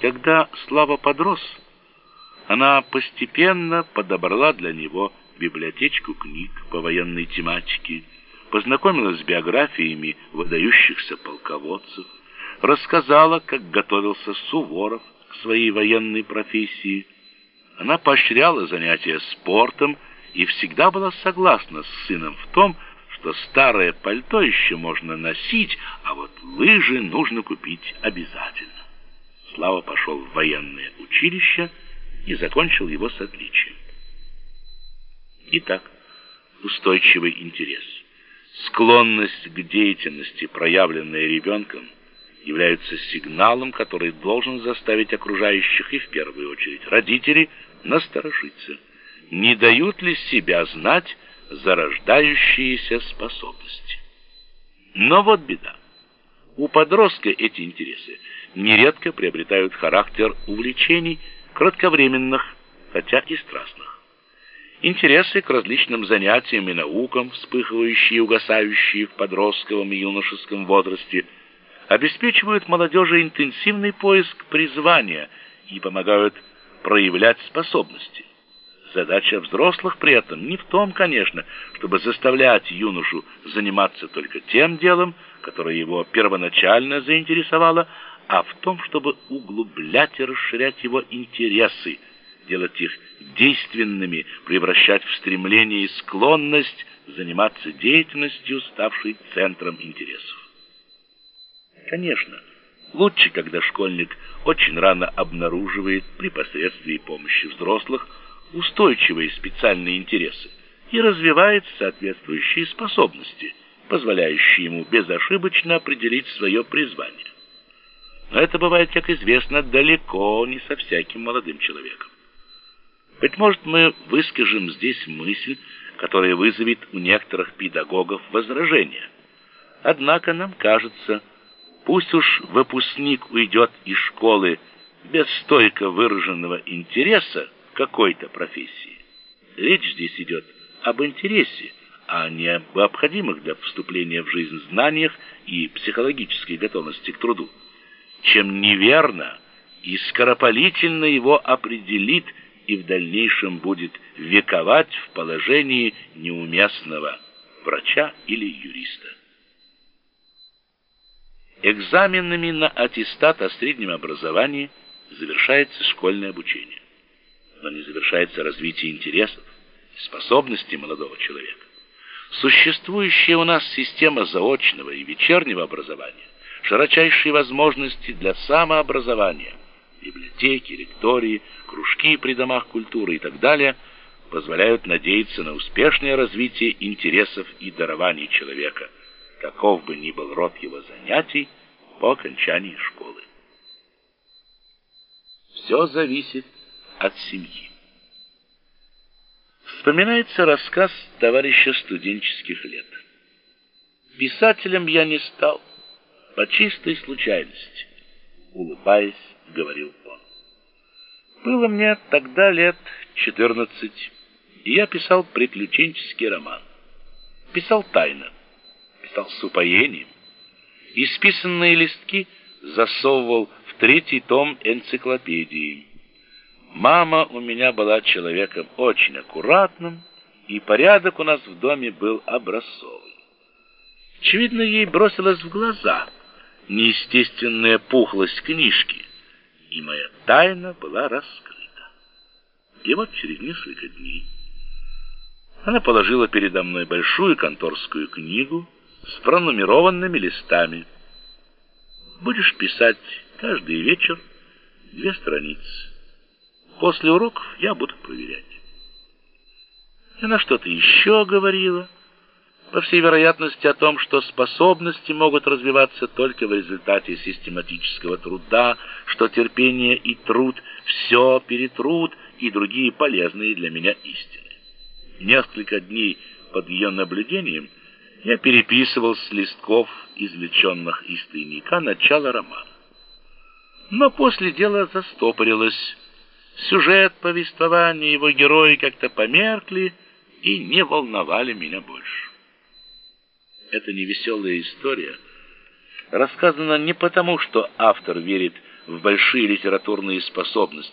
Когда Слава подрос, она постепенно подобрала для него библиотечку книг по военной тематике, познакомилась с биографиями выдающихся полководцев, рассказала, как готовился Суворов к своей военной профессии. Она поощряла занятия спортом и всегда была согласна с сыном в том, что старое пальто еще можно носить, а вот лыжи нужно купить обязательно. Слава пошел в военное училище и закончил его с отличием. Итак, устойчивый интерес, склонность к деятельности, проявленная ребенком, являются сигналом, который должен заставить окружающих и в первую очередь родителей насторожиться. Не дают ли себя знать зарождающиеся способности? Но вот беда. У подростка эти интересы нередко приобретают характер увлечений кратковременных, хотя и страстных. Интересы к различным занятиям и наукам, вспыхивающие и угасающие в подростковом и юношеском возрасте, обеспечивают молодежи интенсивный поиск призвания и помогают проявлять способности. Задача взрослых при этом не в том, конечно, чтобы заставлять юношу заниматься только тем делом, которое его первоначально заинтересовало, а в том, чтобы углублять и расширять его интересы, делать их действенными, превращать в стремление и склонность заниматься деятельностью, ставшей центром интересов. Конечно, лучше, когда школьник очень рано обнаруживает при посредстве помощи взрослых устойчивые специальные интересы и развивает соответствующие способности, позволяющие ему безошибочно определить свое призвание. Но это бывает, как известно, далеко не со всяким молодым человеком. Быть может, мы выскажем здесь мысль, которая вызовет у некоторых педагогов возражение. Однако нам кажется, пусть уж выпускник уйдет из школы без стойко выраженного интереса какой-то профессии. Речь здесь идет об интересе, а не об необходимых для вступления в жизнь знаниях и психологической готовности к труду чем неверно и скоропалительно его определит и в дальнейшем будет вековать в положении неуместного врача или юриста. Экзаменами на аттестат о среднем образовании завершается школьное обучение, но не завершается развитие интересов и способностей молодого человека. Существующая у нас система заочного и вечернего образования широчайшие возможности для самообразования, библиотеки, лектории, кружки при домах культуры и так далее позволяют надеяться на успешное развитие интересов и дарований человека, каков бы ни был род его занятий по окончании школы. Все зависит от семьи. Вспоминается рассказ товарища студенческих лет. Писателем я не стал, по чистой случайности, улыбаясь, говорил он. Было мне тогда лет четырнадцать, и я писал приключенческий роман. Писал тайно, писал с упоением. Исписанные листки засовывал в третий том энциклопедии. Мама у меня была человеком очень аккуратным, и порядок у нас в доме был образцовый. Очевидно, ей бросилось в глаза — неестественная пухлость книжки, и моя тайна была раскрыта. И вот через несколько дней она положила передо мной большую конторскую книгу с пронумерованными листами. Будешь писать каждый вечер две страницы. После уроков я буду проверять. Она что-то еще говорила по всей вероятности о том, что способности могут развиваться только в результате систематического труда, что терпение и труд все перетрут и другие полезные для меня истины. Несколько дней под ее наблюдением я переписывал с листков, извлеченных из тайника, начало романа. Но после дело застопорилось. Сюжет повествования его герои как-то померкли и не волновали меня больше эта невеселая история рассказана не потому, что автор верит в большие литературные способности,